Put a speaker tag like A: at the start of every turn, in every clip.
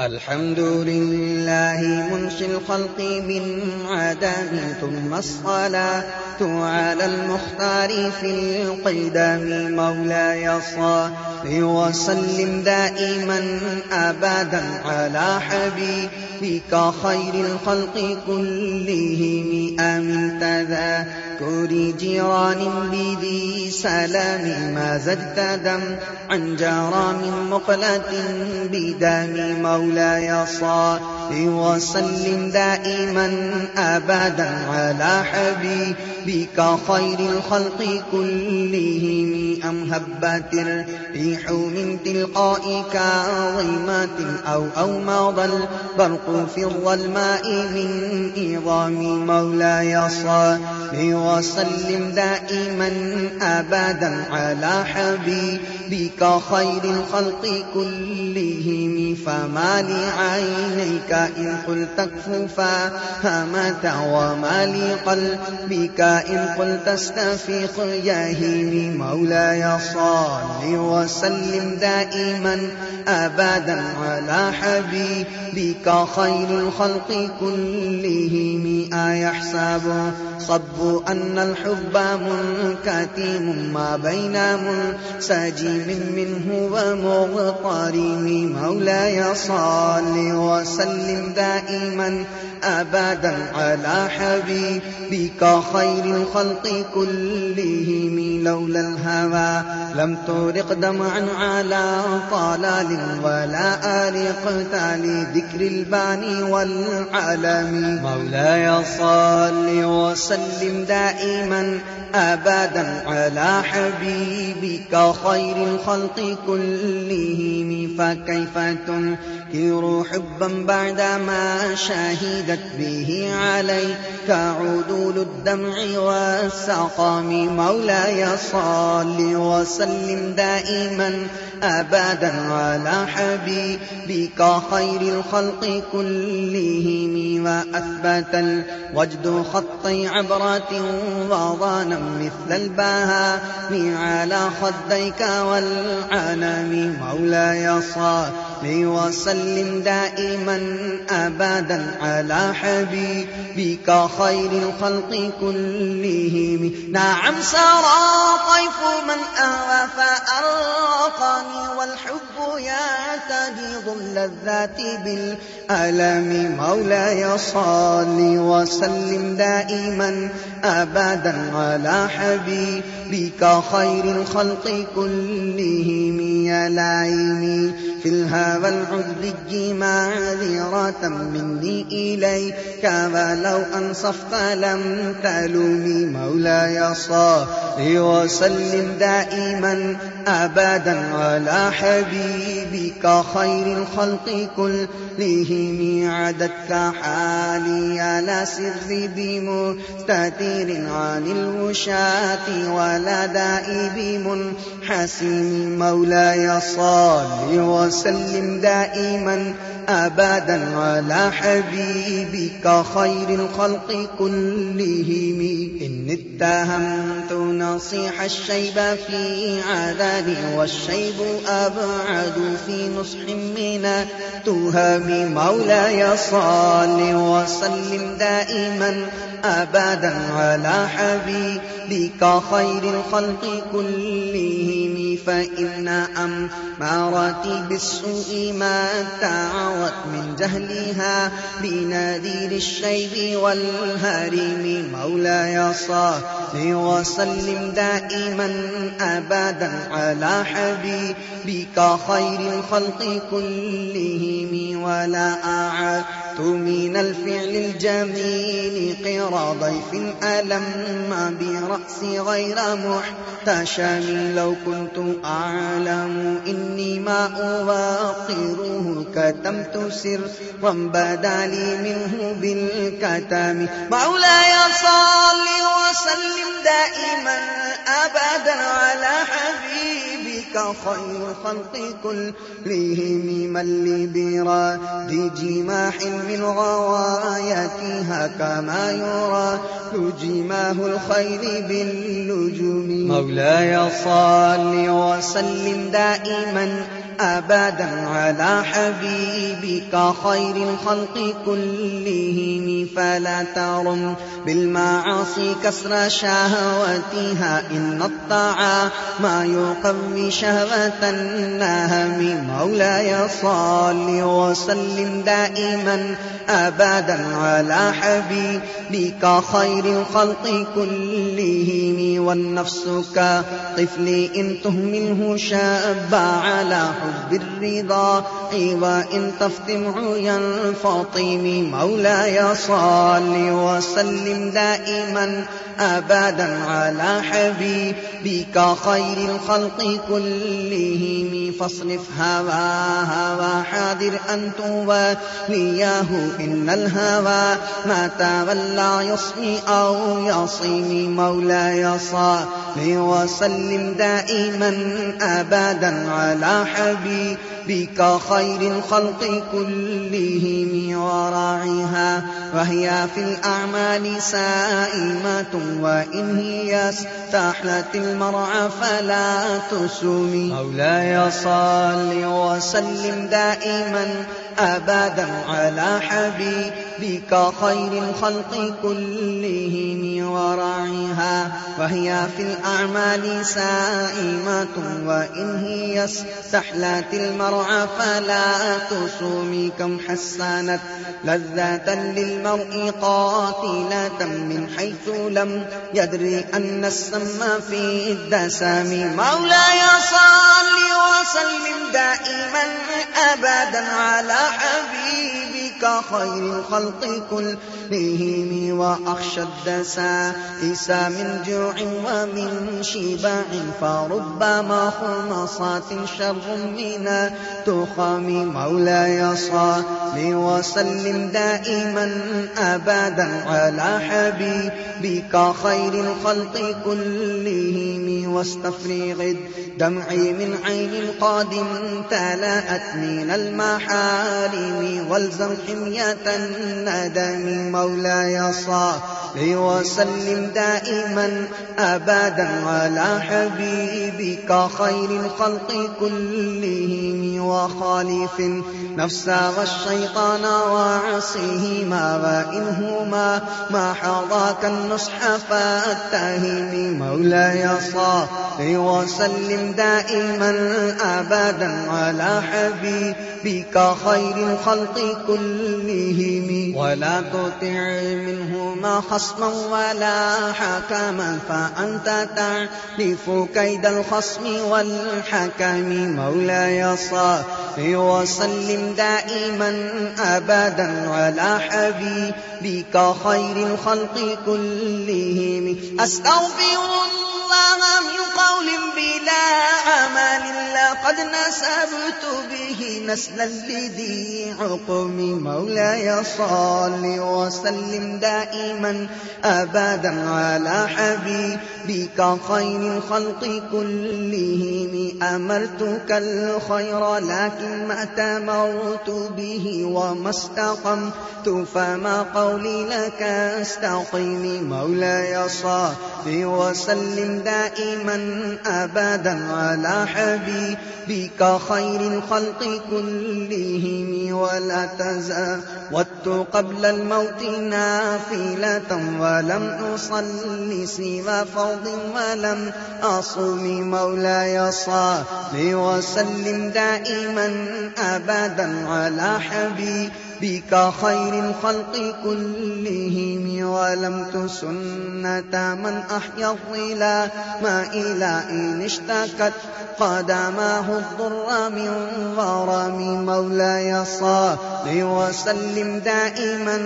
A: الحمد لله منشي الخلق من عدام ثم الصلاة على المختار في القدم مولاي صلي وسلم دائما أبدا على حبيبك خير الخلق كلهم آمين تذا كوري جيران لي ذي سلام ما زدت دم عن جرام مقلة بدم مولاي صار وسلم دائما أبدا على حبيبك خير الخلق كلهم أم هبات الريح من تلقائك كظيمة أو أو مضى البرق في الظلماء من إظام مولاي صار وسلم دائما ابدا على حبيبك خير الخلق كلهم فما لعينيك ان قلت كففا همتا وما لقلبك ان قلت استفيق ياهيم مولاي صل وسلم دائما ابدا على حبيبك خير الخلق كلهم أيحسب صب أن أن الحب منكتيم ما بين منسجم منه ومغطرين مولاي صل وسلم دائما أبدا على حبيبك خير الخلق كلهم لولا الهوى. لم ترق دمعا على طلال ولا آل لذكر ذكر الباني والعالم مولاي صل وسلم دائما أبدا على حبيبك خير الخلق كلهم. فكيف يثير حبا بعد ما شهدت به عليك عدول الدمع والسقام مولاي صل وسلم دائما أبدا على حبيبك خير الخلق كلهم وأثبت الوجد خطي عبرة وظانا مثل البهاء على خديك والعنم مولاي صل وسلم دائما أبدا على حبيبك خير الخلق كلهم نعم سرى طيف من أوى فألقني والحب يعتدض اللذات بالألم مولاي صل وسلم دائما أبدا على حبيبك خير الخلق كلهم يا لعيني في الهدى والعذري معذرة مني إليك ولو أنصفت لم تلومي مولاي صلي وسلم دائما أبدا على حبيبك خير الخلق كله عدتك حاليا لا سر بمستدير عن الوشاة ولا دائب منحسن مولاي صل وسلم دائما أبدا على حبيبك خير الخلق كلهم. إن اتهمت نصيح الشيب في عذاني والشيب أبعد في نصح من تهم مولاي صل وسلم دائما أبدا على حبيبك خير الخلق كلهم. فإن أمارة بالسوء ما تعوت من جهلها بنذير الشيب والهريم مولاي صل وسلم دائما أبدا على حبيبك خير الخلق كلهم ولا أعلم من الفعل الجميل قرى ضيف ألم برأسي غير محتشم لو كنت أعلم إني ما أواقره كتمت سرا بدا لي منه بالكتم مولاي صلي وسلم دائما أبدا على حبيبي کا خير خلق كلهم من بيرا دي ما من غواياتها كما يرى. تجماه الخير باللجوم. مولاي صل وسلم دائما. أبدا على حبيبك خير الخلق كلهم فلا ترم بالمعاصي كسر شهواتها إن الطاعة ما يقوي شهوة النهم مولاي صل وسلم دائما أبدا على حبيبك خير الخلق كلهم. والنفس كطفل إن تهمله شاب على حزب الرضا أيوا إن تفتم عيا الفاطم مولاي صل وسلم دائما أبدا على حبيبك خير الخلق كلهم فاصرف هوا هوى حاذر أن توليه إن الهوى ما تولى يصمي أو يصيم مولاي صل وصحبه وسلم دائما أبدا على حبيبك خير الخلق كلهم وراعيها وهي في الأعمال سائمة وإن هي استحلت المرعى فلا تسمي مولاي صل وسلم دائما أبدا على حبيبك بك خير الخلق كلهم ورعيها وهي في الأعمال سائمة وإن هي استحلت المرعى فلا تسومي كم حسنت لذة للمرء قاتلة من حيث لم يدري أن السم في الدسم مولاي صل وسلم دائما أبدا على حبيبي ربك خير الخلق كلهم وأخشى الدسائس من جوع ومن شباع فربما خمصات شر من تخام مولاي صل وسلم دائما أبدا على حبيبك خير الخلق كلهم واستفرغ دمعي من عين قادم تلاءت من المحارم والزمح دنية الندم مولاي صلي وسلم دائما أبدا على حبيبك خير الخلق كلهم وخالف نفس والشيطان وعصيهما وإنهما ما حضاك النصح فاتهم مولاي صلي وسلم دائما أبدا على حبيبك خير الخلق كلهم ولا تطع منهما خصما ولا حكما فأنت تعرف كيد الخصم والحكم مولاي صالح وسلم دائما أبدا على حبيبك خير الخلق كلهم أستغفر الله من قول بلا عمل لقد نسبت به نسلا لذي عقم مولاي صل وسلم دائما أبدا على حبيبك خير الخلق كلهم أمرتك الخير لكن اعتمرت به وما استقمت فما قولي لك أستقم. مولاي صافي وسلم دائما أبدا على حبيبك خير الخلق كلهم. ولا تزال وت قبل الموت نافلة ولم أصلي سوى فرض ولم أصوم مولاي صافي وسلم دائما أبدا على حبيب بك خير الخلق كلهم ولم تسنة من أحيا الظلا ما إلى إن اشتكت قدماه الضر من غرام مولاي صلي وسلم دائما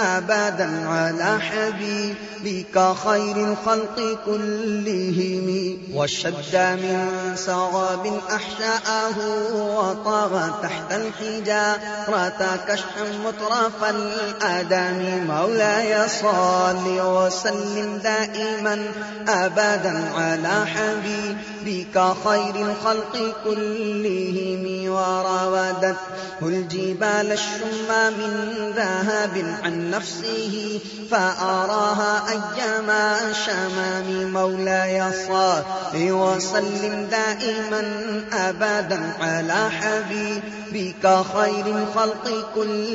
A: أبدا على حبيبك خير الخلق كلهم وشد من صغاب أحشاءه وطغى تحت الحجارة كشف مطرف الأدم مولاي صل وسلم دائما أبدا على حبيبك خير الخلق كلهم وراودته الجبال الشم من ذهب عن نفسه فأراها أيما شمام مولاي صل وسلم دائما أبدا على حبيبك خير الخلق كلهم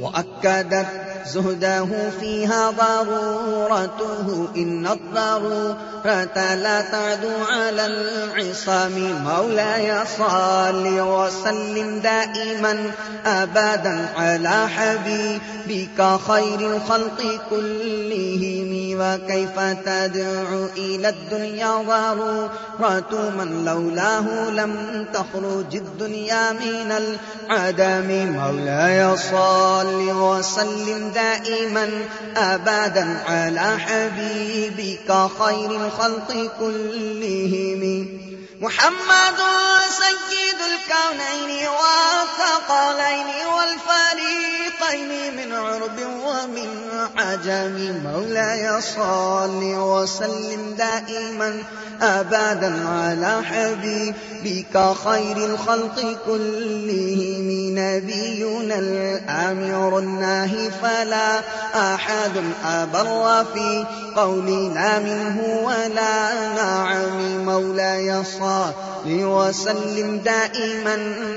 A: وأكدت زهده فيها ضرورته إن الضرورة لا تعد على العصام مولاي صال وسلم دائما أبدا على حبيبك خير الخلق كلهم وكيف تدعو إلى الدنيا ضرورة من لولاه لم تخرج الدنيا من العدم مولاي صال وسلم دائما أبدا على حبيبك خير الخلق كلهم. محمد سيد الكون الكونين والثقلين والفريقين من عرب ومن عجم. مولاي صل وسلم دائما أبدا على حبيبك خير الخلق كلهم. نبينا الأمير الناهي فلا أحد أبر في قولنا منه ولا نعم. مولاي صل وسلم دائما دائما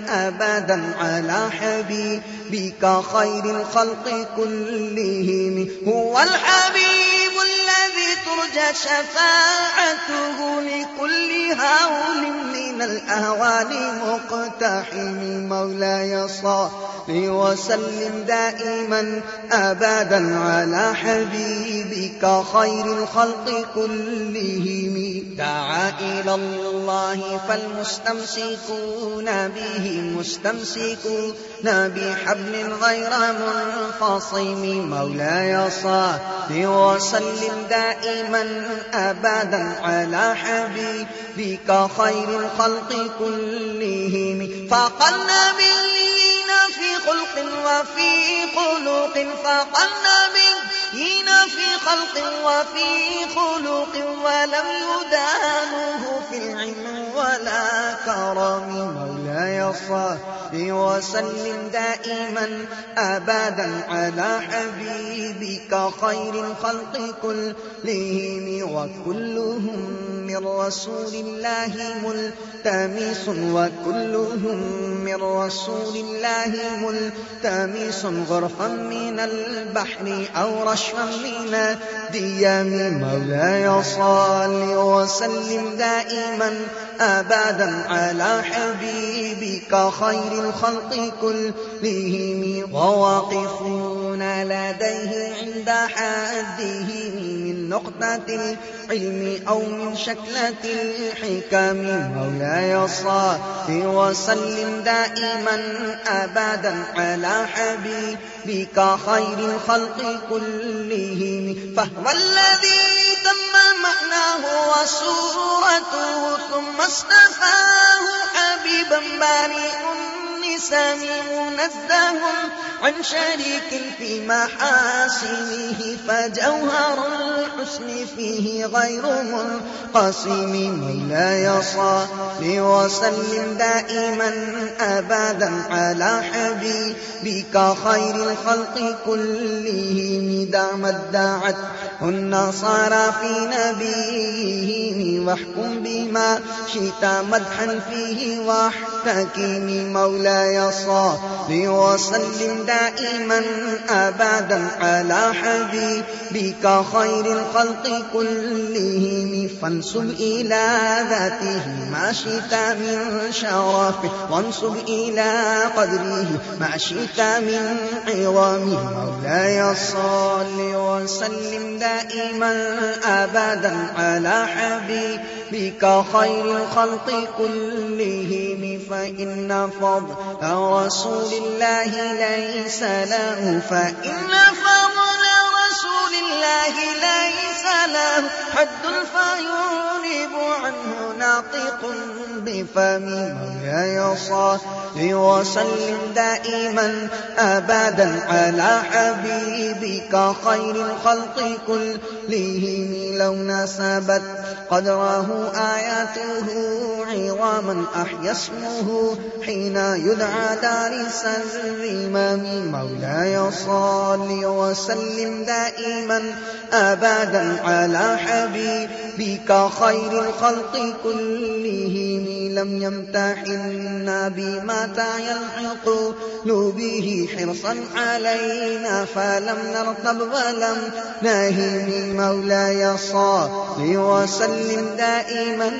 A: أبدا على حبيبك خير الخلق كلهم. هو الحبيب الذي ترجى شفاعته لكل هول من الأهوال مقتحم. مولاي صل وسلم دائما أبدا على حبيبك خير الخلق كلهم. دعا إلى الله فالمستمسكون به مستمسكون بحبل غير منفصم مولاي صلى وسلم دائما أبدا على حبيبك خير الخلق كلهم فقلنا بالين في خلق وفي خلق فقلنا بالين مستفتين في خلق وفي خلق ولم يدانه في العلم ولا كرم. يا وسلم دائما أبدا على حبيبك خير الخلق كلهم وكلهم من رسول الله ملتمس وكلهم من رسول الله ملتمس غرفا من البحر أو رشفا من ديام مولاي صل وسلم دائما أبدا على حبيبك خير الخلق كلهم. وواقفون لديه عند حدهم نقطة العلم أو من شكلة الحكم مولاي صل وسلم دائما أبدا على حبيبك خير الخلق كلهم فهو الذي تم معناه وصورته ثم اصطفاه حبيبا بريء سامع عن شريك في محاسنه فجوهر الحسن فيه غير منقسم. لا يصال وسلم دائما أبدا على حبيبك خير الخلق كلهم. دام ادعت النصارى في نبيهم واحكم بما شئت مدحا فيه واحتكم مولاي وصل وسلم دائما أبدا على حبيبك خير الخلق كلهم. فانسب إلى ذاته ما شئت من شرفه. وانسب إلى قدره ما شئت من عظمه. مولاي صل وسلم دائما أبدا على حبيبك بك خير الخلق كلهم فإن فضل رسول الله ليس له فإن فضل رسول الله ليس له. حد فيغرب عنه ناطق بفمه يصل وسلم دائما أبدا على حبيبك خير الخلق كلهم لو نسبت قد راه آياته عظاما أحيا اسمه حين يدعى دارس الزمام مولاي صلي وسلم دائما أبدا على حبيبك خير الخلق كلهم. لم يمتحنا بما يلحق به حرصا علينا فلم نرتب ولم نهي مولاي صلي وسلم دائما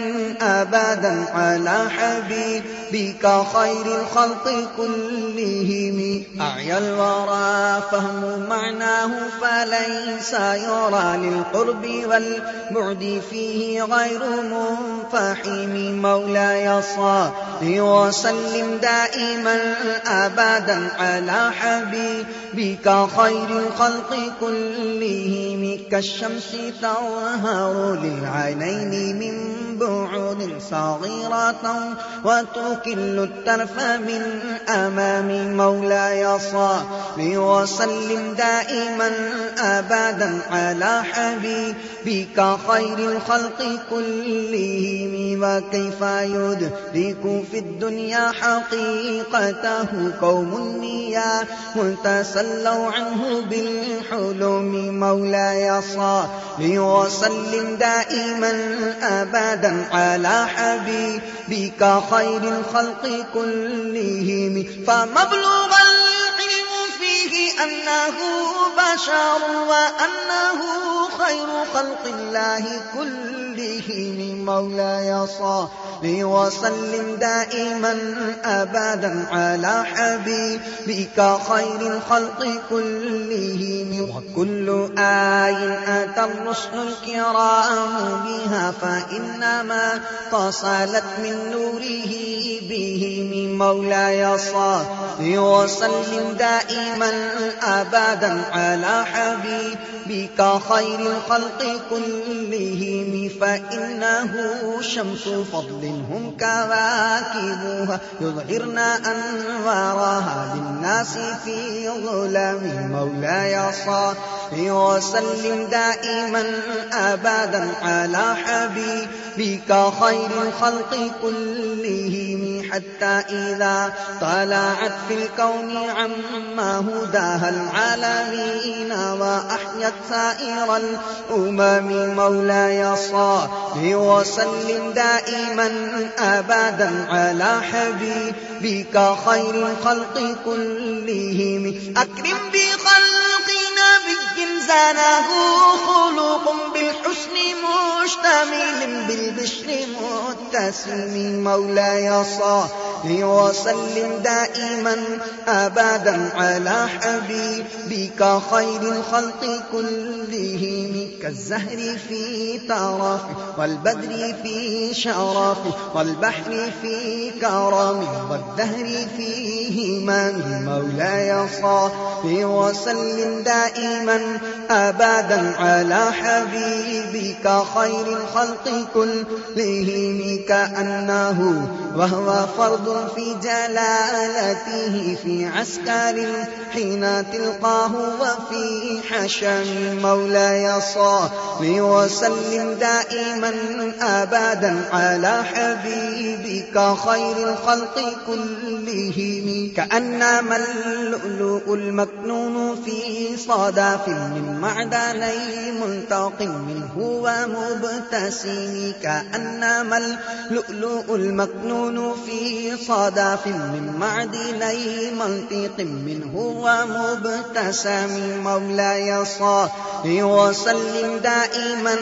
A: أبدا على حبيبك خير الخلق كلهم. أعيا الورى فهم معناه فليس يرى للقرب والبعد فيه غير منفحم. مولاي صلى وسلم دائما أبدا على حبيبك خير الخلق كلهم. كالشمس تظهر للعينين عيني من بعود صغيرة وتكل الترف من أمام مولاي صلي وسلم دائما أبدا على حبيبك خير الخلق كلهم وكيف يدرك في الدنيا حقيقته قوم النيا تسلوا عنه بالحلم مولاي صلي وسلم دائما أبدا صلاة على حبيبك خير الخلق كلهم. فمبلغ العلم فيه أنه بشر وأن خير خلق الله كلهم مولاي صل وسلم دائما أبدا على حبيبك خير الخلق كلهم وكل آي أتى الرسل الكرام بها فإنما تصلت من نوره بهم مولاي صل وسلم دائما أبدا على حبيبك خير الخلق كلهم فإنه شمس فضل هم كواكبها. يظهرنا أنوارها للناس في ظلام. مولاي صل وسلم دائما أبدا على حبيبك خير الخلق كلهم. حتى إذا طلعت في الكون عما هداها العالمين وأحيت سائر الناس أمم مولاي صل وسلم دائما أبدا على حبيبك خير الخلق كلهم. أكرم بخلق نبي زنه خلق بالحسن مشتمل بالبشر متسم مولاي صلي وسلم دائما أبدا على حبيبك خير الخلق كلهم كالزهر في طرف والبدر في شرف والبحر في كرم والدهر فيه من مولاي صلي وسلم دائما أبدا على حبيبك خير الخلق كلهم كأنه وهو فرض في جلالته في عسكر حين تلقاه وفي حشم مولاي صل وسلم دائما أبدا على حبيبك خير الخلق كلهم كأنما اللؤلؤ المكنون في صدف من معد نئی منتقم هو مبتسم كأنما اللؤلؤ المكنون في صدف من معد نئی منطق منه هو مبتسم مولاي صلي وسلم دائما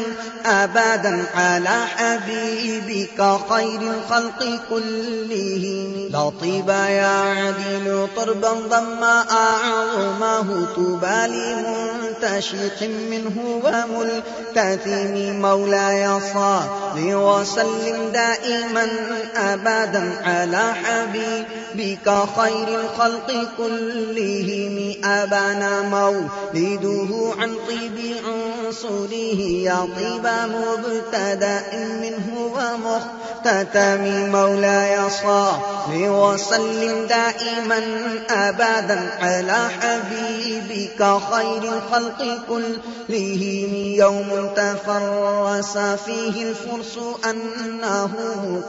A: أبدا على حبيبك خير الخلق كلهم لطيب يا عدل طربا ضم أعظمه تبالي لمنتهى عاشق منه وملتثم مولاي صل وسلم دائما أبدا على حبيبك خير الخلق كلهم. أبانا مولده عن طيب عنصره يا طيب مبتدأ منه ومختتم مولاي صل وسلم دائما أبدا على حبيبك خير الخلق الأرض يوم تفرس فيه الفرس أنه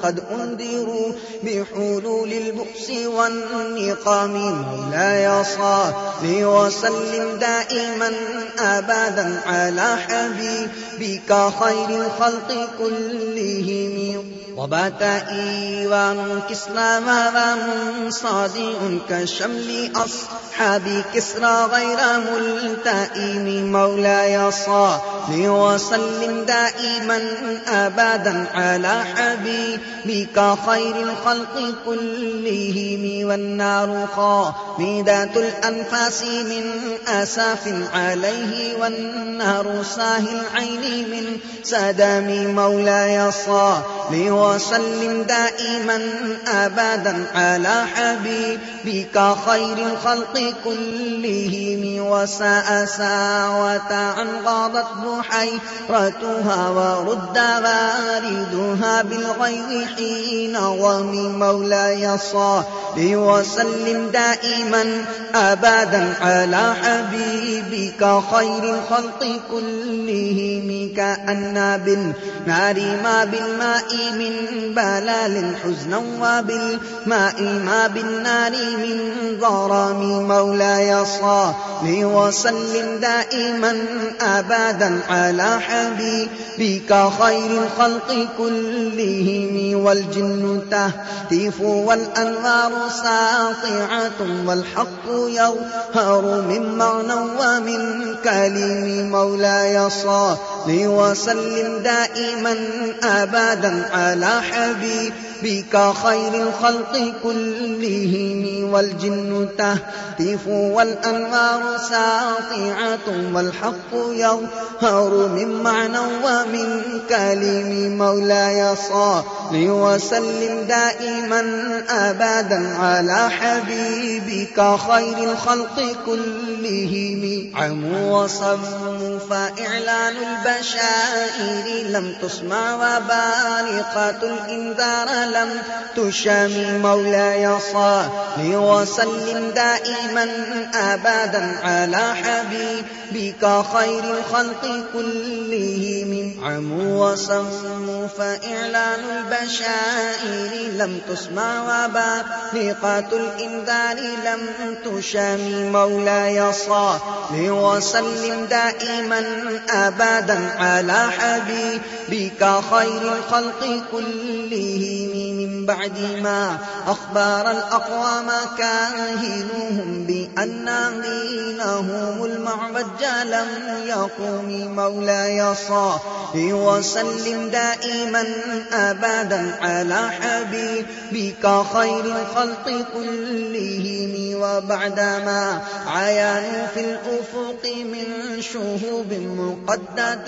A: قد أنذروا بحلول البؤس والنقام لا يصى وسلم دائما أبدا على حبيبك خير الخلق كلهم وبات إيوان كسلى مرام صادئ كشمل أصحاب كسرى غير ملتئم تني مولاي صلي وسلم دائما أبدا على حبيبك خير الخلق كلهم والنار خامدة الأنفاس من أساف عليه والنار ساهي العين من سدام مولاي صلي وسلم دائما أبدا على حبيبك خير الخلق كلهم وسأسا وتعنقضت بحيرتها ورد واردها بالغير حين ومن مولاي صلي وسلم دائما أبدا على حبيبك خير الخلق كلهم كأن بالنار ما بالماء من بلال حزنا وبالماء ما بالنار من ضرم مولاي صلي وسلم دائما دائما أبدا على حبيبك خير الخلق كلهم والجن تهتف والأنوار ساطعة والحق يظهر من معنى ومن كلم مولاي صاحب وسلم دائما أبدا على حبيبك خير الخلق كلهم والجن تهتف والانوار ساطعة والحق يظهر من معنى ومن كلم مولاي صال وسلم دائما أبدا على حبيبك خير الخلق كلهم عم وصم فإعلان البلد البشائر لم تسمع وبارقات الإنذار لم تشم مولاي صل وسلم دائما أبدا على حبيبك خير الخلق كلهم عم وصم فإعلان البشائر لم تسمع وبارقات الإنذار لم تشم مولاي صل وسلم دائما أبدا على حبيبك خير الخلق كلهم من بعد ما أخبار الأقوام كاهنهم بأن دينهم المعوج لم يقوم مولاي يصا وسلم دائما أبدا على حبيبك خير الخلق كلهم وبعدما عيان في الأفق من شهوب مقددة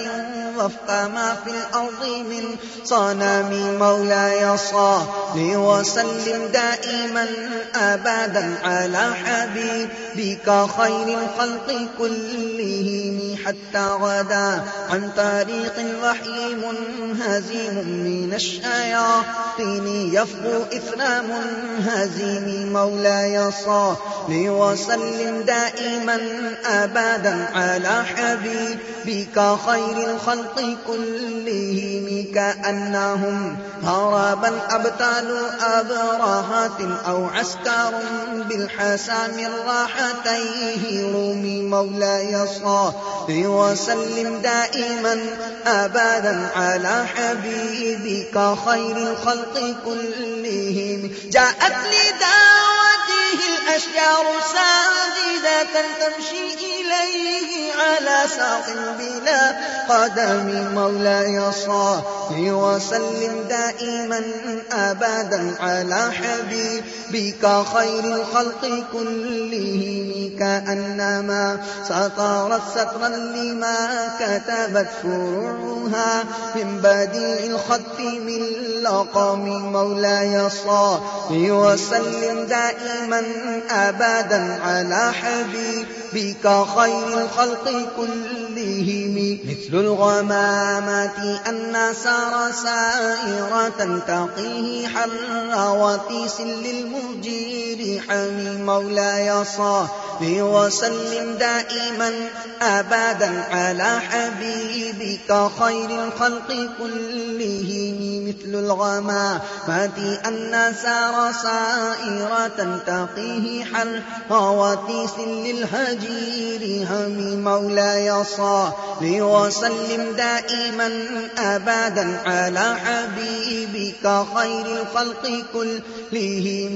A: وفق ما في الأرض من صنم مولاي صل وسلم دائما أبدا على حبيبك خير الخلق كلهم. حتى غدا عن طريق الوحي منهزيم من الشياطين. يفقو إثنى منهزيم مولاي صل وسلم دائما أبدا على حبيبك خير الخلق كلهم كأنهم هربا أبطال أبرهات أو عسكر بالحسام الراحتيه رومي مولاي صل وسلم دائما أبدا على حبيبك خير الخلق كلهم. جاءت لدعوته الأشجار ساجدة تمشي إليه على ساق بلا قدم. مولاي صل وسلم دائما أبدا على حبيبك خير الخلق كلهم. كأنما سطارت سطرا لما كتبت فروعها من بديع الخط من لقم مولاي صافي وسلم دائما أبدا على حبيب بك خير الخلق كلهم. مثل الغمامة أن سار سائرة تقيه حر وفي سل المجير حمي مولاي يصا وسلم دائما أبدا على حبيبك خير الخلق كلهم. مثل الغمامة أن سار سائرة تقيه حر وفي سل أجيرها مولاي صل وسلم دائما أبدا على حبيبك خير الخلق كلهم.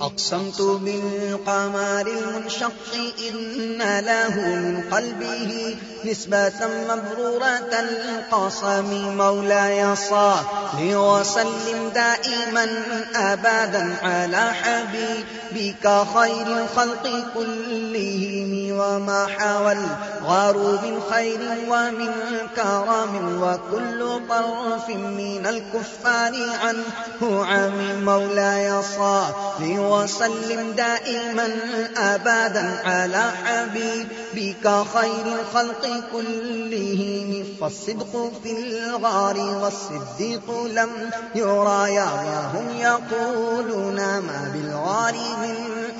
A: أقسمت بالقمر المنشق إن له من قلبه نسبة مبرورة القصم مولاي صل وسلم دائما أبدا على حبيبك بك خير الخلق كلهم وما حاول غاروا من خير ومن كرم وكل طرف من الكفار عنه عم مولاي صل وسلم دائما أبدا على حبيبك خير الخلق كلهم فالصدق في الغار والصديق لم يرى يا وهم يقولون ما بالغار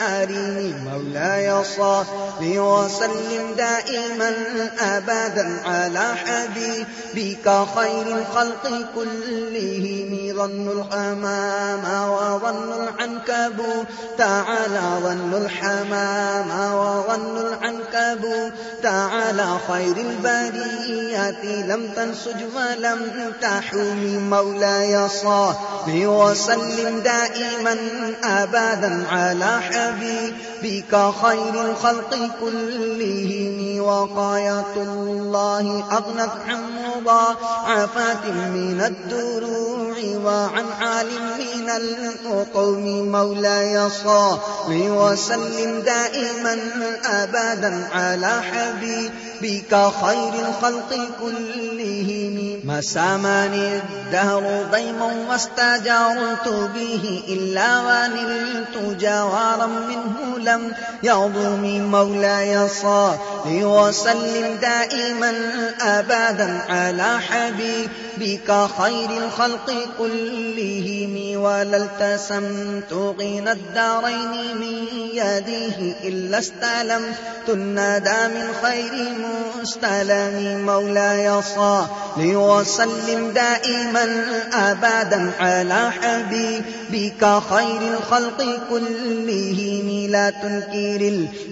A: أرني مولاي صلي وسلم دائما أبدا على حبيبك خير الخلق كلهم ظنوا الحمام وظنوا العنكب تعالى ظن الحمام وظن العنكبوت تعالى خير البريات لم تنسج ولم تحوم مولاي صاحب وسلم دائما أبدا على حبيب. ربك خير الخلق كلهم وقاية الله أغنت عن مضاعفات من الدروع وعن عالم من القوم مولاي صل وسلم دائما أبدا على حبيبك خير الخلق كلهم. ما سامني الدهر ضيما واستجرت به إلا ونلت جوارا منه لا وسلم يعظم مولاي صل وسلم دائما أبدا على حبيب بك خير الخلق كلهم ولا التسمت غنى الدارين من يديه إلا استلمت تنادى من خير مستلم مولاي صل وسلم دائما أبدا على حبيبك خير الخلق كلهم لا تنكر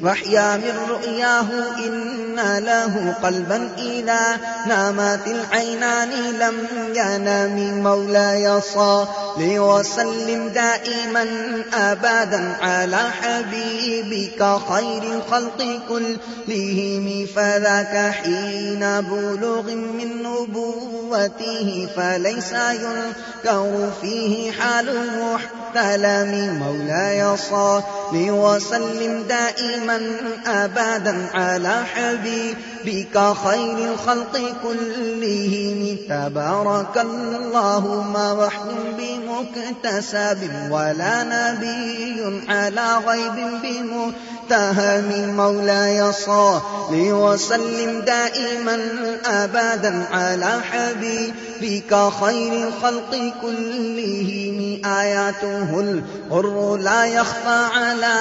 A: الوحيا من رؤياه إن له قلبا إلى نامات العينان لم نبينا من مولاي يصا وسلم دائما أبدا على حبيبك خير الخلق كلهم. فذاك حين بلوغ من نبوته فليس ينكر فيه حال محتلم مولاي يصا وسلم دائما أبدا على حبيبك خير الخلق كلهم. تبارك الله ما وحي بمكتسب ولا نبي على غيب بمكتسب المتهم مولاي صل وسلم دائما أبدا على حبيبك خير الخلق كلهم آياته الغر لا يخفى على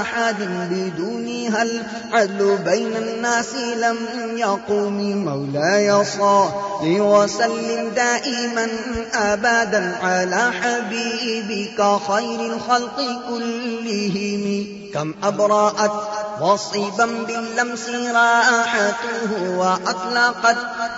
A: أحد بدونها العدل بين الناس لم يقوم مولاي صل وسلم دائما أبدا على حبيبك خير الخلق كلهم كم أبرأت وصيبا باللمس راحته وأطلقت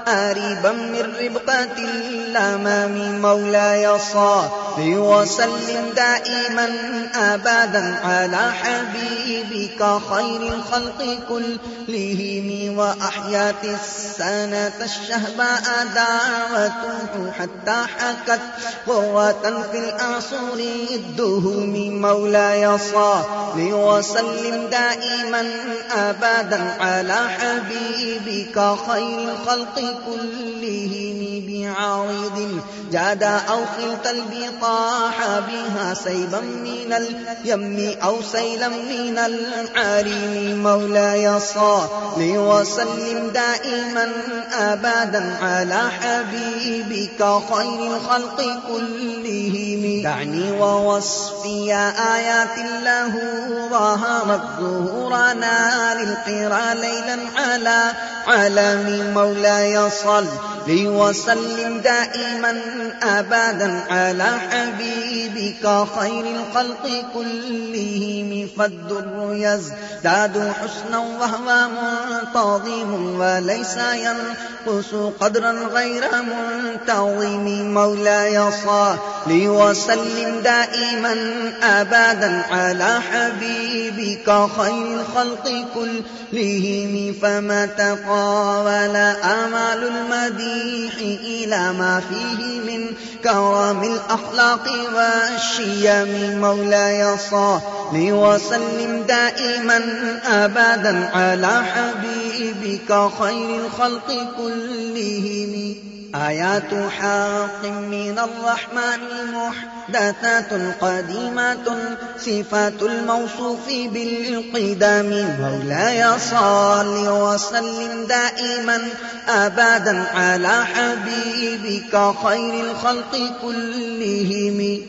A: آريبا من ربقة الأمام مولاي صافي وسلم دائما أبدا على حبيبك خير الخلق كلهم وأحيات السنة الشهباء دعوته حتى حكت قوة في الأعصر الدهم مولاي صافي وسلم دائما من ابدا على حبيبك خير الخلق كلهم بعارض جادا أو خلطل بقاح بها سيبا من اليم أو سيلا من العريم مولاي صل وسلم دائما ابدا على حبيبك خير الخلق كلهم دعني ووصفي ايات الله وهمت ظهورنا للقرى ليلا على عالم مولاي صل وسلم دائما أبدا على حبيبك خير الخلق كلهم فالدر يزداد حسنا وهو منتظم وليس ينقص قدرا غير منتظم. مولاي صل وسلم دائما أبدا على حبيبك خير الخلق كلهم. فما تقاول أمل المديح إلى ما فيه من من كوام الأخلاق والشيام مولاي صل وسلم دائما أبدا على حبيبك خير الخلق كلهم. آيات حق من الرحمن محدثات قديمة صفات الموصوف بالقدام مولاي صل وسلم دائما أبدا على حبيبك خير الخلق كلهم.